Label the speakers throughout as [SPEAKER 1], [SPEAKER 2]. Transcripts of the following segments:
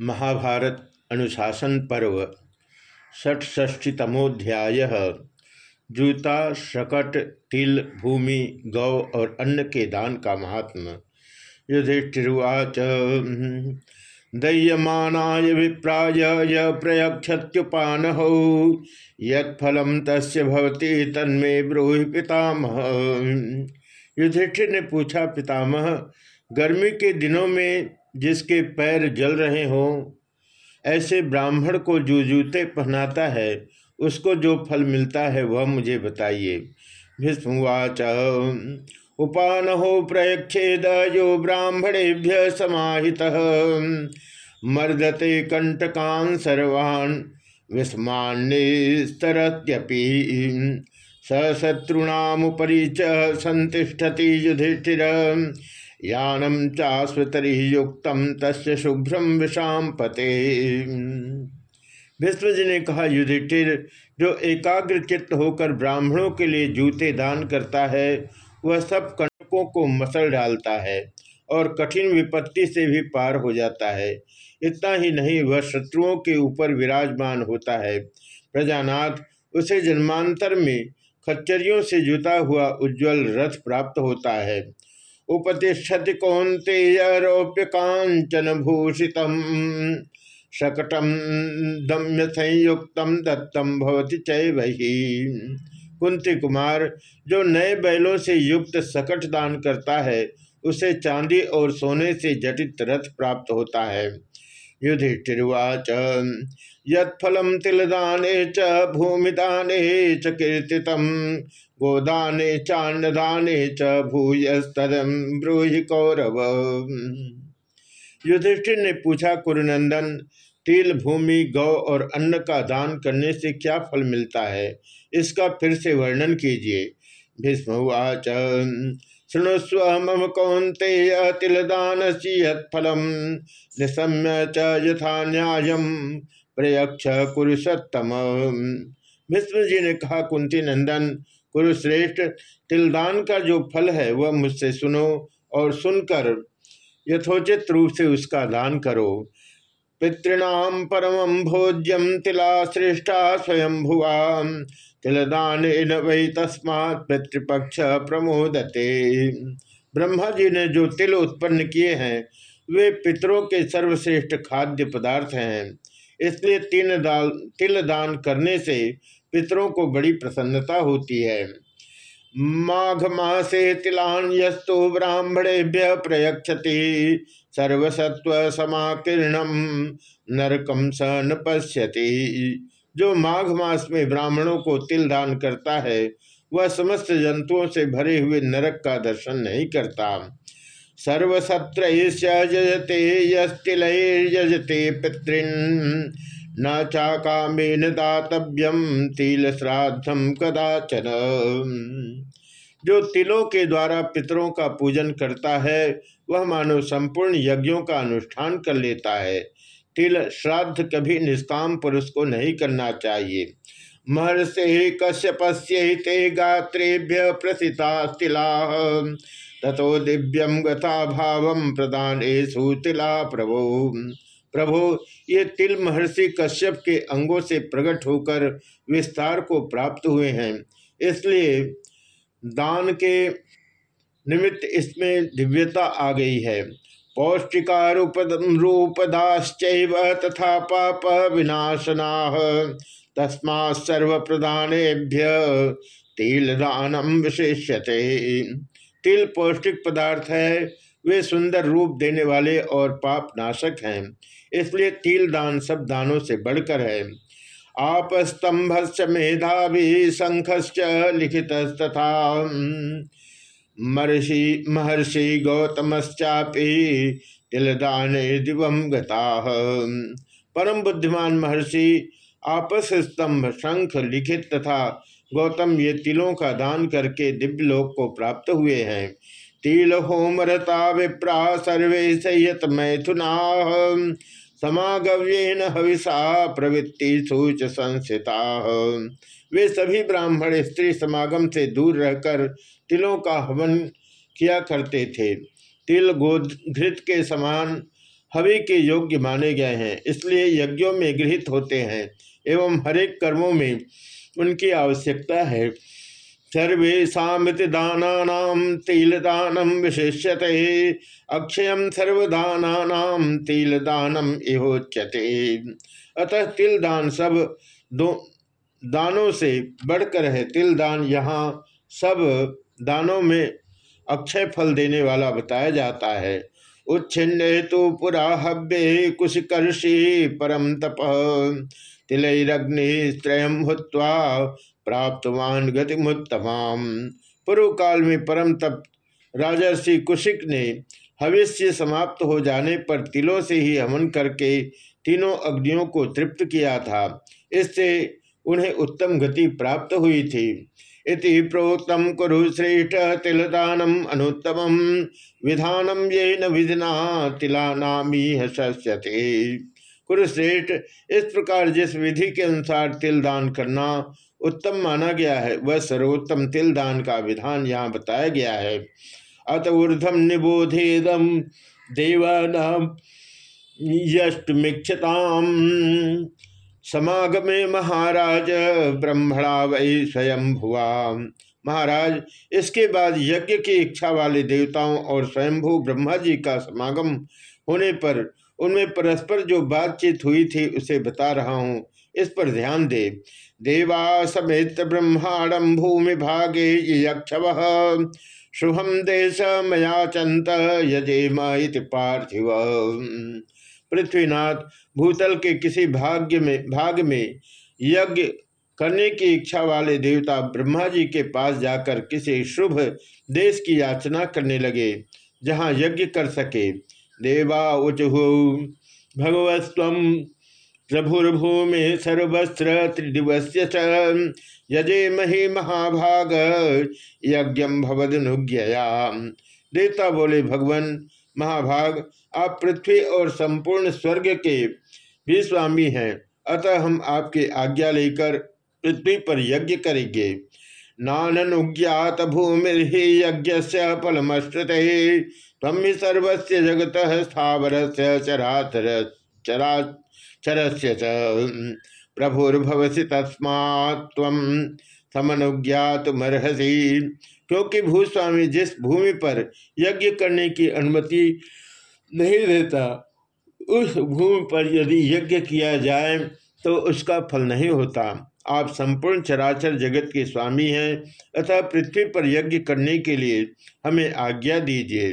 [SPEAKER 1] महाभारत अनुशासन पर्व षटष्ठीतमोध्याय जूता, शकट, तिल, भूमि, गौ और अन्न के दान का महात्मा। युधिष्ठिर्वाच, दह्यमानाय विप्राय य प्रयक्षत्युपान हो यत्फलम तस्य भवती तन्मे ब्रूहि पितामह। युधिष्ठिर ने पूछा, पितामह, गर्मी के दिनों में जिसके पैर जल रहे हों, ऐसे ब्राह्मण को जो जूते पहनाता है, उसको जो फल मिलता है वह मुझे बताइए। भीष्मवाच उपान हो प्रयक्षेद जो ब्राह्मणेभ्य समाहित। मर्दते कंटकान सर्वान् विस्मान्यस्तरत्यपि सशत्रुणामुपरी च संतिष्ठति युधिष्ठिर। यानम चास्वतरी युक्त तस् शुभ्रम विषाम पते। विष्णु ने कहा, युधिष्ठिर, जो एकाग्र चित्त होकर ब्राह्मणों के लिए जूते दान करता है, वह सब कणकों को मसल डालता है और कठिन विपत्ति से भी पार हो जाता है। इतना ही नहीं, वह शत्रुओं के ऊपर विराजमान होता है। प्रजानाथ, उसे जन्मांतर में खच्चरियों से जुता हुआ उज्जवल रथ प्राप्त होता है। उपतिषति कौंतेयरोप्य कांचन भूषित शकटम दम्य संयुक्त दत्तम भवती चय वही कुंती कुमार, जो नए बैलों से युक्त सकट दान करता है, उसे चांदी और सोने से जटित रथ प्राप्त होता है। युधिष्ठिर्वाच। यत्फलम तिलदाने च, भूमिदाने च कीर्तितम गोदाने च ब्रूहि कौरव। युधिष्ठिर ने पूछा, कुरुनंदन, तिल, भूमि, गौ और अन्न का दान करने से क्या फल मिलता है? इसका फिर से वर्णन कीजिए। भीष्मवाच शृणुस्व मम कौंते तिलदान से निशम्य च यथा प्रयक्ष कुरुषोत्तम भीष्म जी ने कहा, कुंती नंदन, कुरुश्रेष्ठ, तिलदान का जो फल है, वह मुझसे सुनो और सुनकर यथोचित रूप से उसका दान करो। पितृणाम परम भोज्यम तिला श्रेष्ठा स्वयं भुआ तिलदान इन वही तस्मात् पितृपक्ष प्रमोदते। ब्रह्मा जी ने जो तिल उत्पन्न किए हैं, वे पितरों के सर्वश्रेष्ठ खाद्य पदार्थ हैं। इसलिए तीन दाल, तिल दान करने से पितरों को बड़ी प्रसन्नता होती है। माघ मासे तिलान यस्तु ब्राह्मणेभ्य प्रयक्षति सर्वसत्व समाकीर्णम नरकम स न पश्यति। जो माघ मास में ब्राह्मणों को तिल दान करता है, वह समस्त जंतुओं से भरे हुए नरक का दर्शन नहीं करता। सर्वसत्र यजते यस्तिलते पितृन्, न चाकामेन दातव्यम तिल श्राद्धम कदाचन। जो तिलों के द्वारा पितरों का पूजन करता है, वह मानव संपूर्ण यज्ञों का अनुष्ठान कर लेता है। तिल श्राद्ध कभी निष्काम पुरुष को नहीं करना चाहिए। महर्षि कश्यपस्य ते गात्रेभ्य प्रसिता तिला। तथो दिव्यम गता भाव प्रदान तिला प्रभो। प्रभो, ये तिल महर्षि कश्यप के अंगों से प्रकट होकर विस्तार को प्राप्त हुए हैं। इसलिए दान के निमित्त इसमें दिव्यता आ गई है। पौष्टिकारूप रूपदाश्च तथा पाप विनाशना तस्मा तिल दानम विशेष्यते। तिल पौष्टिक पदार्थ है, वे सुंदर रूप देने वाले और पाप नाशक हैं। इसलिए तिल दान सब दानों से बढ़कर है। आप स्तंभ मेधावी शंखश्च लिखित तथा महर्षि महर्षि गौतमश्चापी तिलदान दिवम गता। परम बुद्धिमान महर्षि, आपस स्तंभ शंख लिखित तथा गौतम ये तिलों का दान करके दिव्य लोक को प्राप्त हुए हैं। तिल होमरता विप्रा सर्वे सयत मैथुना। समागव्येन हविषा प्रवृत्ति सूच संस्थिता। वे सभी ब्राह्मण स्त्री समागम से दूर रहकर तिलों का हवन किया करते थे। तिल गोघृत के समान हवि के योग्य माने गए हैं, इसलिए यज्ञों में गृहित होते हैं एवं हरेक कर्मों में उनकी आवश्यकता है। सर्वेशात दाना तिलदानम विशिष्यते, अक्षय सर्वदाना तिलदानम इहोच्यते अतः तिल दान सब दो दानों से बढ़कर है तिल दान। यहाँ सब दानों में अक्षय फल देने वाला बताया जाता है। उच्छिन्न तो पुरा हव्य कुशकर्षि परम तप। तिलैरग्नि त्रयम हुआ प्राप्तवान गतिमुत्तमाम। पूर्व काल में परम तप राजर्षि कुशिक ने हविष्य समाप्त हो जाने पर तिलों से ही हवन करके तीनों अग्नियों को तृप्त किया था। इससे उन्हें उत्तम गति प्राप्त हुई थी। इति प्रोक्तम कुरु श्रेष्ठ तिलदानम अनुत्तम। विधानम ये न तिलानामी कुरुश्रेष्ठ इस प्रकार जिस विधि के अनुसार तिल दान करना उत्तम माना गया है, वह सर्वोत्तम तिल दान का विधान यहाँ बताया गया है। अत ऊर्धम निबोधेदम देवानाम यष्टमीक्षताम समागमे महाराज ब्रह्मणा वही स्वयं भुआ महाराज, इसके बाद यज्ञ की इच्छा वाले देवताओं और स्वयंभू ब्रह्मा जी का समागम होने पर उनमें परस्पर जो बातचीत हुई थी उसे बता रहा हूँ। इस पर ध्यान दे। देवा समेत ब्रह्मांडम भूमि भागे यक्षव। शुभम देश मया चंत यजेम पार्थिव। पृथ्वीनाथ भूतल के किसी भाग्य में, भाग में यज्ञ करने की इच्छा वाले देवता ब्रह्मा जी के पास जाकर किसी शुभ देश की याचना करने लगे, जहाँ यज्ञ कर सके। देवा उचहु भगवस्व प्रभुर्भूमि सर्वस्त्र त्रिदिवस्य यजे मही महाभाग, यज्ञ भवदनुज्ञया। देवता बोले, भगवान महाभाग, आप पृथ्वी और संपूर्ण स्वर्ग के भी स्वामी हैं। अतः हम आपकी आज्ञा लेकर पृथ्वी पर यज्ञ करेंगे। नानुज्ञात भूमि यज्ञ से फलमश्रुते तम सर्वस्य जगत स्थावर से चराचर चराचरस्य प्रभुर्भवसी तस्मा समनुज्ञातमर्हसी। क्योंकि भूस्वामी जिस भूमि पर यज्ञ करने की अनुमति नहीं देता, उस भूमि पर यदि यज्ञ किया जाए तो उसका फल नहीं होता। आप संपूर्ण चराचर जगत के स्वामी हैं, अतः पृथ्वी पर यज्ञ करने के लिए हमें आज्ञा दीजिए।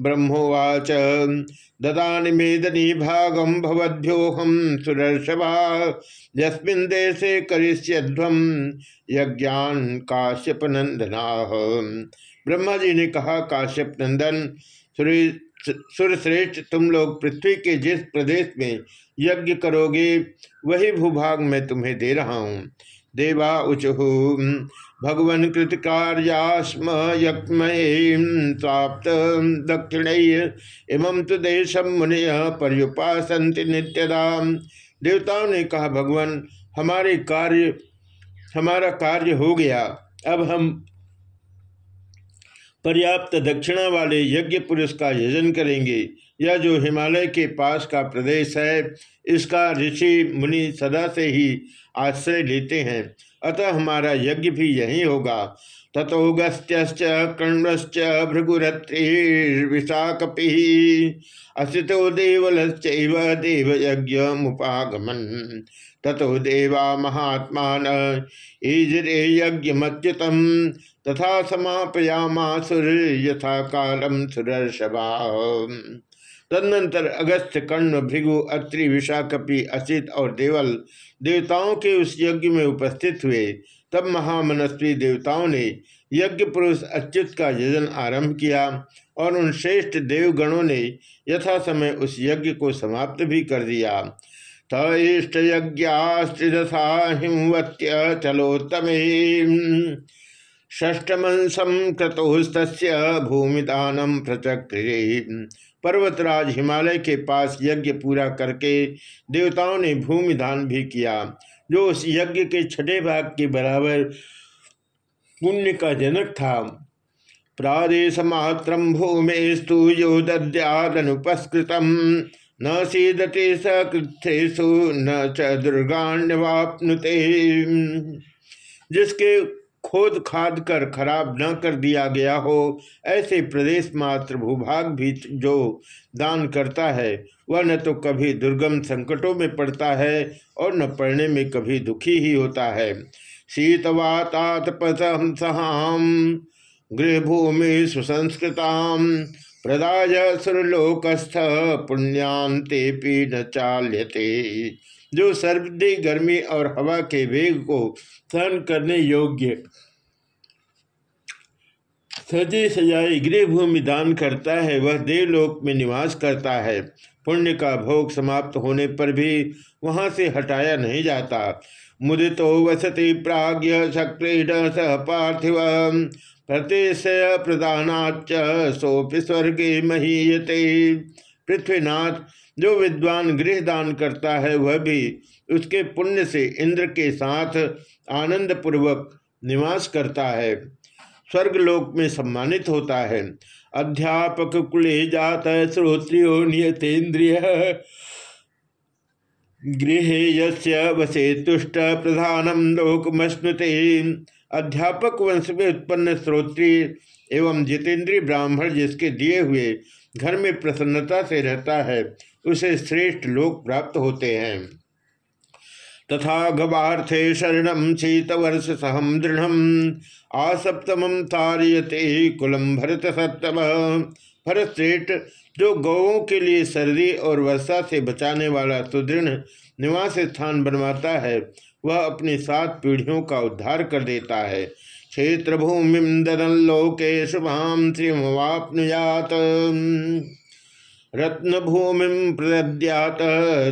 [SPEAKER 1] ब्रह्मोवाच। ददानि मेदनी भागम भवद्योहम सुरर्षभा यस्मिन देशे यज्ञान काश्यप नंदना ब्रह्मा जी ने कहा काश्यप नंदन सुरश्रेष्ठ तुम लोग पृथ्वी के जिस प्रदेश में यज्ञ करोगे, वही भूभाग मैं तुम्हें दे रहा हूँ। देवा उचहु। भगवन कृतकार्यास्म प्राप्त दक्षिण इमं तो देशम मुनि पर्युपासंति नित्यदा। देवताओं ने कहा, भगवान, हमारे कार्य, हमारा कार्य हो गया। अब हम पर्याप्त दक्षिणा वाले यज्ञ पुरुष का यजन करेंगे। यह जो हिमालय के पास का प्रदेश है, इसका ऋषि मुनि सदा से ही आश्रय लेते हैं। अतः हमारा यज्ञ भी यही होगा। तथो गस्त्यश्च कर्णश्च भृगुरत्रिविशाकपि असितो देवलश्चैव देवयज्ञ मुपागमन ततो देवा महात्मा ईजरे यज्ञमच्युतम तथा समापयामासुर यथा कालम सुरर्षभा तदनंतर अगस्त कर्ण, भृगु, अत्रि, विशाखपी, असित और देवल देवताओं के उस यज्ञ में उपस्थित हुए। तब महामनस्वी देवताओं ने यज्ञ पुरुष अच्युत का यजन आरंभ किया और उन श्रेष्ठ देवगणों ने यथा समय उस यज्ञ को समाप्त भी कर दिया। तष्ट यज्ञास्त्रिदशा हिमवत्य चलोत्तम षष्टमंसम क्रतोस्त भूमिदान प्रचक्रे पर्वतराज हिमालय के पास यज्ञ पूरा करके देवताओं ने भूमि दान भी किया, जो उस यज्ञ के छठे भाग के बराबर पुण्य का जनक था। प्रादेश मात्र भूमिस्तु यो दद्यादनुपस्कृतम न सीदते सकृत्सु न च दुर्गाण्यवापनुते। जिसके खोद खाद कर खराब न कर दिया गया हो, ऐसे प्रदेश मात्र भूभाग भी जो दान करता है, वह न तो कभी दुर्गम संकटों में पड़ता है और न पड़ने में कभी दुखी ही होता है। शीतवातात पथम सहाम गृहभूमि सुसंस्कृताम प्रदाय सुरलोकस्थ पुण्यांते न चाल्यते। जो सर्दी गर्मी और हवा के वेग को सहन करने योग्य सजी सजाई गृह भूमि दान करता है, वह देवलोक में निवास करता है। पुण्य का भोग समाप्त होने पर भी वहाँ से हटाया नहीं जाता। मुदितो वसति प्राज्ञ सक्रीड सह पार्थिव प्रतिशय प्रदानाच सोपि स्वर्गे महीयते। पृथ्वीनाथ, जो विद्वान गृह दान करता है, वह भी उसके पुण्य से इंद्र के साथ आनंद पूर्वक निवास करता है। स्वर्गलोक में सम्मानित होता है। अध्यापक कुले जात श्रोत्रियो नियतेन्द्रिय। गृह वसे तुष्ट प्रधानम लोकमश्नुते। अध्यापक वंश में उत्पन्न श्रोत्री एवं जितेंद्रीय ब्राह्मण जिसके दिए हुए घर में प्रसन्नता से रहता है, उसे श्रेष्ठ लोक प्राप्त होते हैं। तथा गवार्थे शरण शीतवर्ष सहम दृढ़, आसप्तम तारयते कुलम भरत सप्तम भरत जो गौों के लिए सर्दी और वर्षा से बचाने वाला सुदृढ़ निवास स्थान बनवाता है वह अपनी सात पीढ़ियों का उद्धार कर देता है। क्षेत्र भूमि ददन लोके शुभाम श्रीमवापनुयात रत्न भूमि प्रद्यात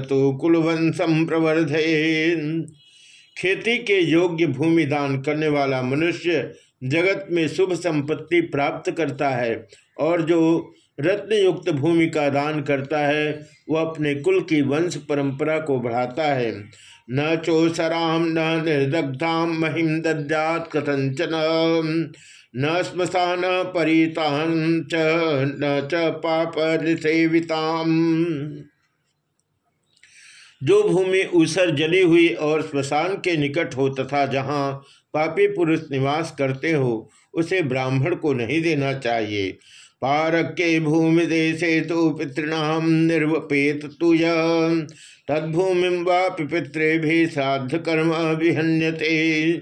[SPEAKER 1] तो कुलवंशम प्रवर्धे खेती के योग्य भूमि दान करने वाला मनुष्य जगत में शुभ संपत्ति प्राप्त करता है और जो रत्न युक्त भूमि का दान करता है, वह अपने कुल की वंश परंपरा को बढ़ाता है। न चोसराम न निर्दग्धाम महिम दद्यात कथंचन न श्मशान परितान न च पाप सेविताम जो भूमि ऊसर जली हुई और श्मशान के निकट हो तथा जहाँ पापी पुरुष निवास करते हो, उसे ब्राह्मण को नहीं देना चाहिए। पारक्य भूमि देशे तो पितृणाम निर्वपेत तुय तद्भूमि वापि पितृ भी श्राद्ध कर्म विहन्यते।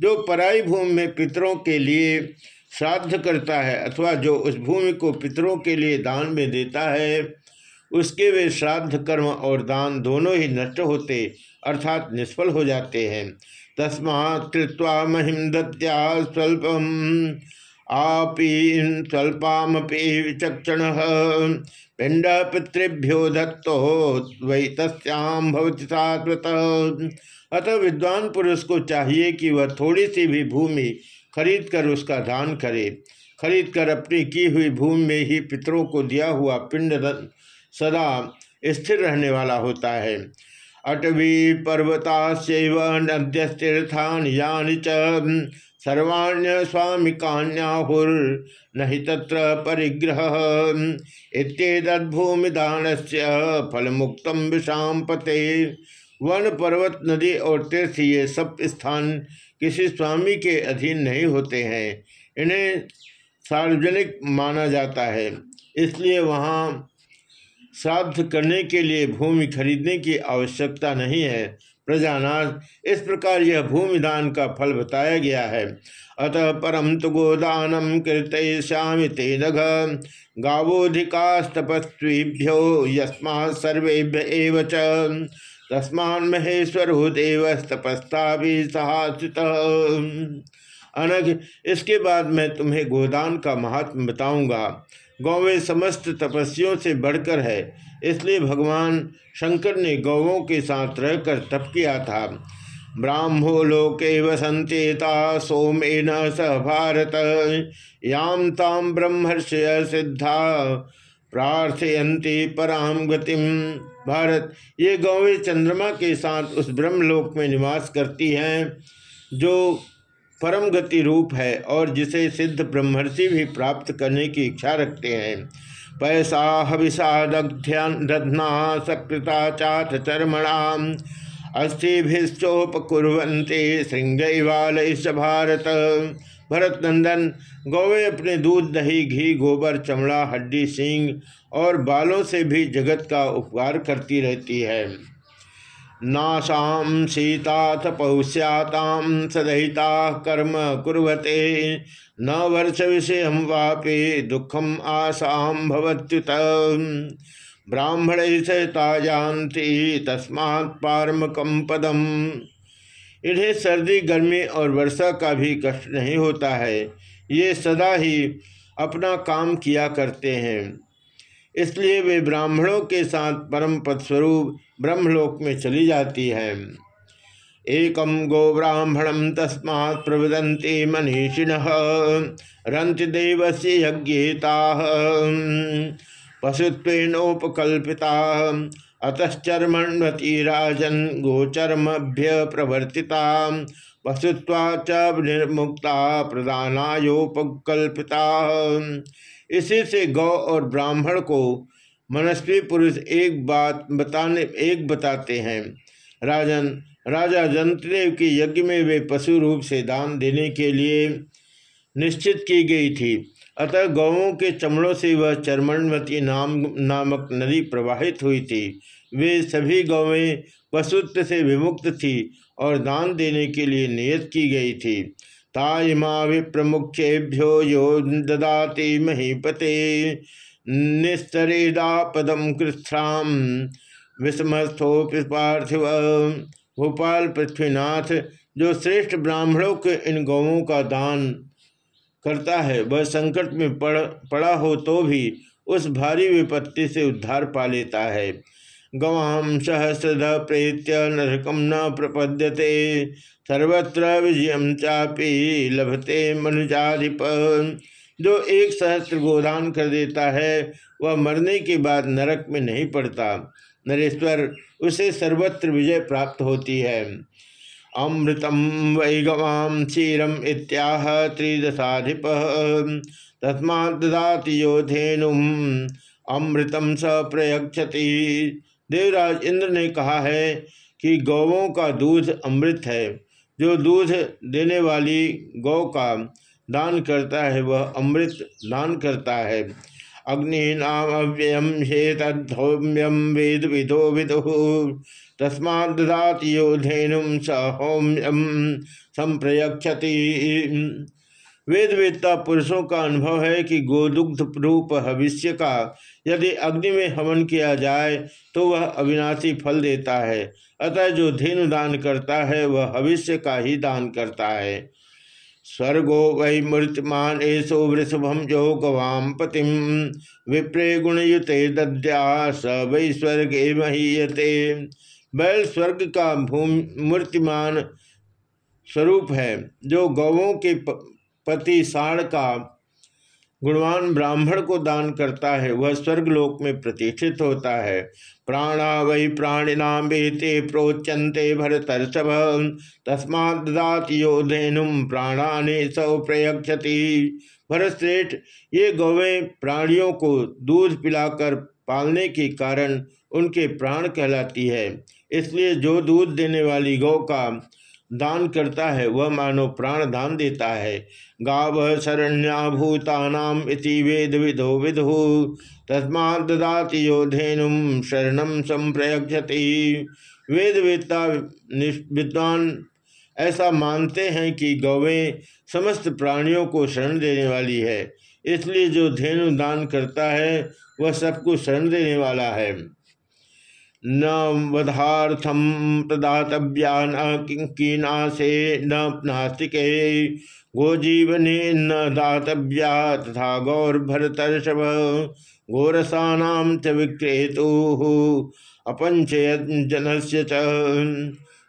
[SPEAKER 1] जो पराई भूमि में पितरों के लिए श्राद्ध करता है अथवा जो उस भूमि को पितरों के लिए दान में देता है, उसके वे श्राद्ध कर्म और दान दोनों ही नष्ट होते अर्थात निष्फल हो जाते हैं। तस्मात् कृत्वा महिम दत्या स्वल्पम। आपी स्वल्पामपि विचक्षण। पिंड पितृभ्यो दत्तो वही तस्याम भवती अतः विद्वान पुरुष को चाहिए कि वह थोड़ी सी भी भूमि खरीद कर उसका दान करे। खरीद कर अपनी की हुई भूमि में ही पितरों को दिया हुआ पिंड सदा स्थिर रहने वाला होता है। अटवी पर्वता नद्यस्तीर्थान यानी च सर्वाण्य स्वामी कान्याहुर नहीं तत्र परिग्रह। इतभूमि दान से फल मुक्तम विषाम पते। वन पर्वत नदी और तीर्थ ये सब स्थान किसी स्वामी के अधीन नहीं होते हैं। इन्हें सार्वजनिक माना जाता है। इसलिए वहाँ श्राद्ध करने के लिए भूमि खरीदने की आवश्यकता नहीं है। प्रजानाथ, इस प्रकार यह भूमिदान का फल बताया गया है। अतः परम तो गोदानम कृत श्याम ते नघ गावोधिकास्तपस्वीभ्यो यस्मा सर्वेभ्य तस्मान महेश्वर देव तपस्ता भी अनग इसके बाद मैं तुम्हें गोदान का महात्म बताऊँगा। गौवें समस्त तपस्वियों से बढ़कर है। इसलिए भगवान शंकर ने गौवों के साथ रहकर तप किया था। ब्राह्मो लोके वसंतेता सोमेन स भारत याम ताम ब्रह्मर्षय सिद्धा प्रार्थयंती पराम गतिम भारत, ये गौवें चंद्रमा के साथ उस ब्रह्मलोक में निवास करती हैं, जो परम गति रूप है और जिसे सिद्ध ब्रह्मर्षि भी प्राप्त करने की इच्छा रखते हैं। पैसा हविषादघ्ना सकृता चाथ चर्मणाम बाल इस भारत भरत नंदन गौवे अपने दूध, दही, घी, गोबर, चमड़ा, हड्डी, सींग और बालों से भी जगत का उपकार करती रहती है। नाशाम सीताथ पौष्याताम सदहिता कर्म कुरते न वर्ष विषय हम वापे दुखम आसाम भवत्युत। ब्राह्मण सहिता जानती तस्मात् पारमकम पदम। इन्हें सर्दी, गर्मी और वर्षा का भी कष्ट नहीं होता है। ये सदा ही अपना काम किया करते हैं। इसलिए वे ब्राह्मणों के साथ परम पद स्वरूप ब्रह्मलोक में चली जाती है। एकम गो ब्राह्मणम तस्मा प्रवदंते मनीषिण रंत से यज्ञता, पशुत्वेनोपकल्पिता अतश्चर्मण्वती राजन गोचर्मभ्य प्रवर्तिता पशुत्वा च निर्मुक्ता प्रदानायोपकल्पिता इसी से गौ और ब्राह्मण को मनस्वी पुरुष एक बात बताने, एक बताते हैं। राजन, राजा जंतदेव के यज्ञ में वे पशु रूप से दान देने के लिए निश्चित की गई थी। अतः गौों के चमड़ों से वह चरमणवती नाम, नामक नदी प्रवाहित हुई थी। वे सभी गौवें पशुत्व से विमुक्त थी। और दान देने के लिए नियत की गई थी। ताइमा विप्रमुखेभ्यो यो ददाति महीपते। निस्तरेदा पदम कृथ्राम विषमस्थोपि पार्थिव भोपाल पृथ्वीनाथ, जो श्रेष्ठ ब्राह्मणों के इन गौों का दान करता है, वह संकट में पड़, पड़ा हो तो भी उस भारी विपत्ति से उद्धार पा लेता है। गवाम सहस्रध प्रेत्य नरकम न प्रपद्यते, सर्वत्र विजय चापी लभते मनुजाधिप। जो एक सहस्त्र गोदान कर देता है, वह मरने के बाद नरक में नहीं पड़ता। नरेश्वर, उसे सर्वत्र विजय प्राप्त होती है। अमृतम वै गवाम क्षीरम इत्याह त्रिदशाधिप। तस्मा ददाति योधेनुम अमृतम स प्रयक्षति देवराज इंद्र ने कहा है कि गौवों का दूध अमृत है। जो दूध देने वाली गौ का दान करता है, वह अमृत दान करता है। अग्नि नाम अव्ययम हेतौम्यम वेद विदो विदु। तस्मा ददात योधेनुम स होम्यम संप्रयक्षति वेदवेदता पुरुषों का अनुभव है कि गोदुग्ध रूप भविष्य का यदि अग्नि में हवन किया जाए तो वह अविनाशी फल देता है। अतः जो धेनु दान करता है, वह भविष्य का ही दान करता है। स्वर्गो वै मूर्तिमान एसो वृषभम जो गवाम पतिम विप्रे गुणयुते दद्या स वै स्वर्गे महीयते। बैल स्वर्ग का भूमि मूर्तिमान स्वरूप है, जो गौों के पति साण का गुणवान ब्राह्मण को दान करता है, वह स्वर्गलोक में प्रतिष्ठित होता है। प्राणा वै प्राणिनाम बेते प्रोच्यंते भरतर्षभ। तस्मा ददात योधेनुम प्राणाने सौ प्रयक्षति भरतश्रेष्ठ, ये गौवें प्राणियों को दूध पिलाकर पालने के कारण उनके प्राण कहलाती है। इसलिए जो दूध देने वाली गौ का दान करता है, वह मानो प्राण दान देता है। गाव शरण्या भूतानाम इति वेद। विधो विधु तस्मा ददाति योधेनुम शरणम संप्रयक्षति वेद वेदता विद्वान ऐसा मानते हैं कि गौवें समस्त प्राणियों को शरण देने वाली है। इसलिए जो धेनु दान करता है, वह सबको शरण देने वाला है। न वधार्थम प्रदातव्या न किंकीनाशे न नास्तिके। गोजीवने न दातव्या तथा गौरभरतर्षभ। गोरसानाम च विक्रेतु अपंचयन से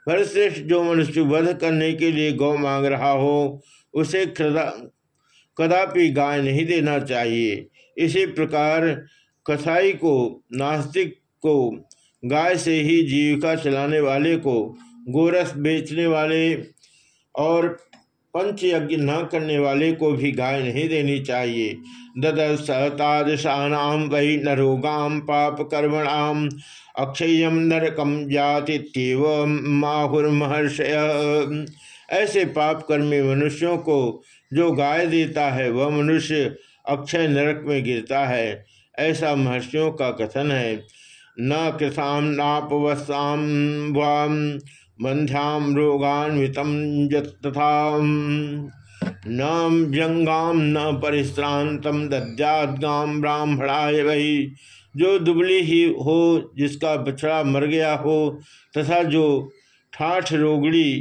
[SPEAKER 1] भरश्रेष्ठ जो मनुष्य वध करने के लिए गौ मांग रहा हो, उसे कदापि गाय नहीं देना चाहिए। इसी प्रकार कसाई को, नास्तिक को गाय से ही जीविका चलाने वाले को गोरस बेचने वाले और पंच यज्ञ न करने वाले को भी गाय नहीं देनी चाहिए। ददसतादशानाम वही नरोगाम पाप कर्मणाम अक्षयम नरकम जातिव माहुर्महर्षय। ऐसे पाप कर्मी मनुष्यों को जो गाय देता है, वह मनुष्य अक्षय नरक में गिरता है। ऐसा महर्षियों का कथन है। न कृषाम नापवसाम वाम बंध्याम रोगान्वित तथा न व्यंगाम न परिश्रांतम दद्यादगाम ब्राह्मणाय वही जो दुबली ही हो, जिसका बछड़ा मर गया हो, तथा जो ठाठ रोगड़ी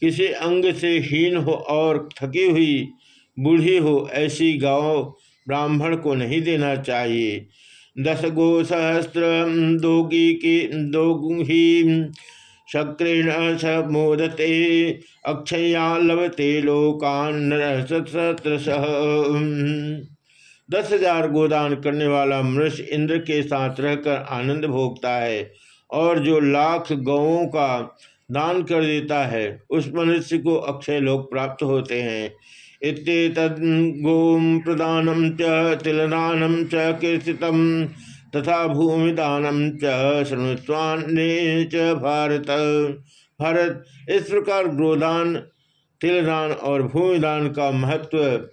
[SPEAKER 1] किसी अंग से हीन हो और थकी हुई बूढ़ी हो, ऐसी गाँव ब्राह्मण को नहीं देना चाहिए। दस गो सहस्त्र दोगी की दोगी शक्रेण स मोदते अक्षया लवते लोकान दस हज़ार गोदान करने वाला मनुष्य इंद्र के साथ रहकर आनंद भोगता है और जो लाख गौों का दान कर देता है, उस मनुष्य को अक्षय लोक प्राप्त होते हैं। गोम प्रदानम च तिलदानम च, कीर्तित तथा भूमिदानम च च भारत। भारत इस प्रकार गोदान, तिलदान और भूमिदान का महत्व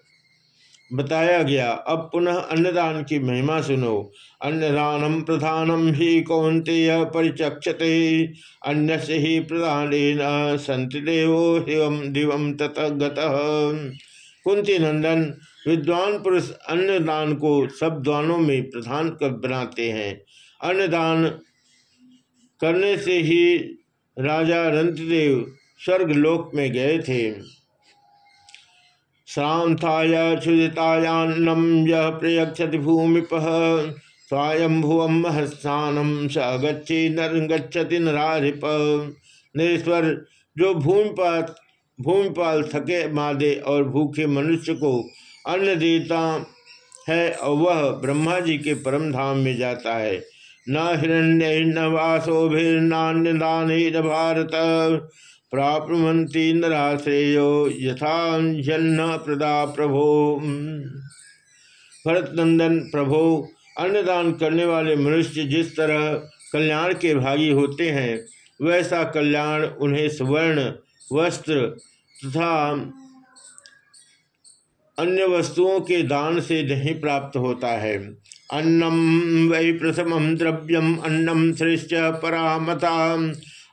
[SPEAKER 1] बताया गया। अब पुनः अन्नदान की महिमा सुनो। अन्नदानम प्रधानम ही कौंतेय परिचक्षते अन्य से ही प्रधान संत देवो शिवम दिवम तत कुंती नंदन, विद्वान पुरुष अन्नदान को सब दानों में प्रधान कर बनाते हैं। अन्नदान करने से ही राजा रंतदेव स्वर्गलोक में गए थे। श्रांताय क्षुदितायान्नम यह प्रयक्षति भूमिप स्वायंभुवम महस्थानम स गच्छे नर गच्छति नराधिप। निरीश्वर जो भूमिपात भूमिपाल थके मादे और भूखे मनुष्य को अन्न देता है और वह ब्रह्मा जी के परम धाम में जाता है। न हिरण्य, न वासोभिर्नान्य दान भारत। प्राप्नुवंती नराश्रेयो यथा प्रदा प्रभो। भरत नंदन प्रभो, अन्नदान करने वाले मनुष्य जिस तरह कल्याण के भागी होते हैं, वैसा कल्याण उन्हें स्वर्ण, वस्त्र तथा अन्य वस्तुओं के दान से नहीं प्राप्त होता है। अन्नम वै प्रथम द्रव्यम अन्नम श्रेष्ठ परामता।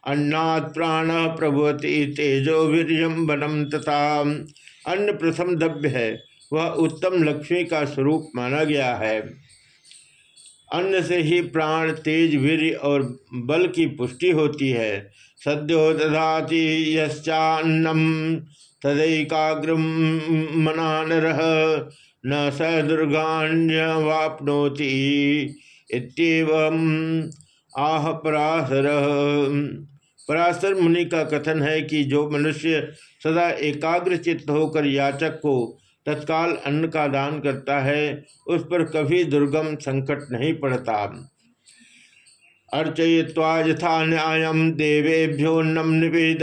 [SPEAKER 1] अन्नात् प्राण प्रभुति तेजो वीरम बनम तथा। अन्न प्रथम द्रव्य है, वह उत्तम लक्ष्मी का स्वरूप माना गया है। अन्न से ही प्राण, तेज वीर और बल की पुष्टि होती है। सद्यो दधाति यश्चान्नम, तदैकाग्र मना न स दुर्गान्य आह पराशर। पराशर मुनि का कथन है कि जो मनुष्य सदा एकाग्र चित्त होकर याचक को तत्काल अन्न का दान करता है, उस पर कभी दुर्गम संकट नहीं पड़ता। अर्चय्वा यथा न्याय देवेभ्योन्नम निवेद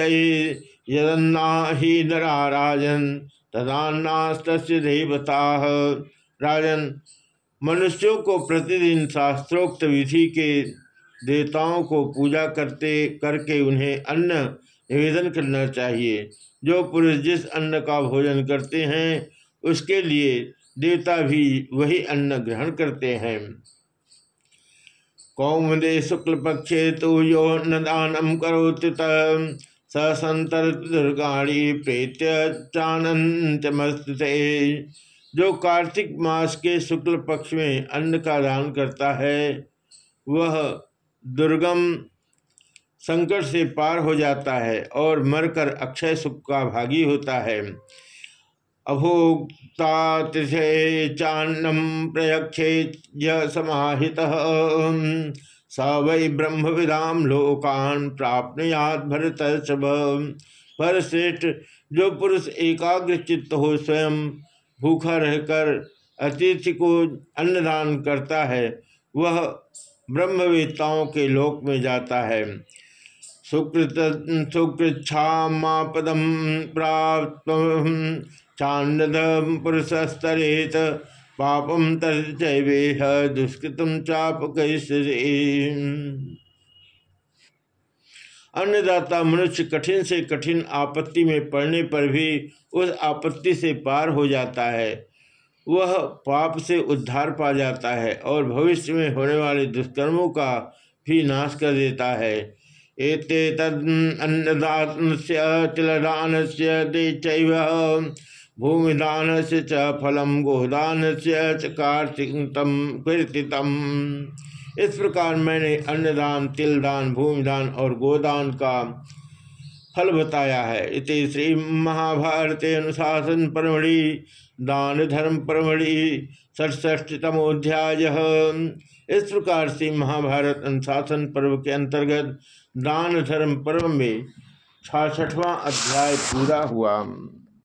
[SPEAKER 1] यदन्ना ही नरा राजन तदान्नास्त देवता। राजन, मनुष्यों को प्रतिदिन शास्त्रोक्त विधि के देवताओं को पूजा करते, करके उन्हें अन्न निवेदन करना चाहिए। जो पुरुष जिस अन्न का भोजन करते हैं उसके लिए देवता भी वही अन्न ग्रहण करते हैं। कौमदे शुक्ल पक्षे तो यो अन्नदानम करोति संतर दुर्गाणी प्रेत्य चानंतमस्ते जो कार्तिक मास के शुक्ल पक्ष में अन्न का दान करता है, वह दुर्गम संकट से पार हो जाता है और मरकर अक्षय सुख का भागी होता है। अभोक्ता चान्नम प्रयक्षे समाहित। स वै ब्रह्म विदाम लोकान प्राप्त भरत पर श्रेष्ठ जो पुरुष एकाग्र चित्त हो स्वयं भूखा रहकर अतिथि को अन्नदान करता है, वह ब्रह्मवेत्ताओं के लोक में जाता है। सुकृत सुकृच्छापदम प्राप्त चाँद पुरुषस्तरेत पापम तैवेह दुष्कृतम चाप कैसे अन्नदाता मनुष्य कठिन से कठिन आपत्ति में पड़ने पर भी उस आपत्ति से पार हो जाता है। वह पाप से उद्धार पा जाता है और भविष्य में होने वाले दुष्कर्मों का भी नाश कर देता है। एते तन्नदान से तिलदान से भूमिदान से च फलम गोदान से च कार्तिकम कीर्तितम। इस प्रकार मैंने अन्नदान, तिलदान, भूमिदान और गोदान का फल बताया है। इति श्री महाभारत अनुशासन परमढ़ि, दान धर्म परमढ़ि षटष्टमोध्याय इस प्रकार से महाभारत अनुशासन पर्व के अंतर्गत दान धर्म पर्व में छाछठवां अध्याय पूरा हुआ।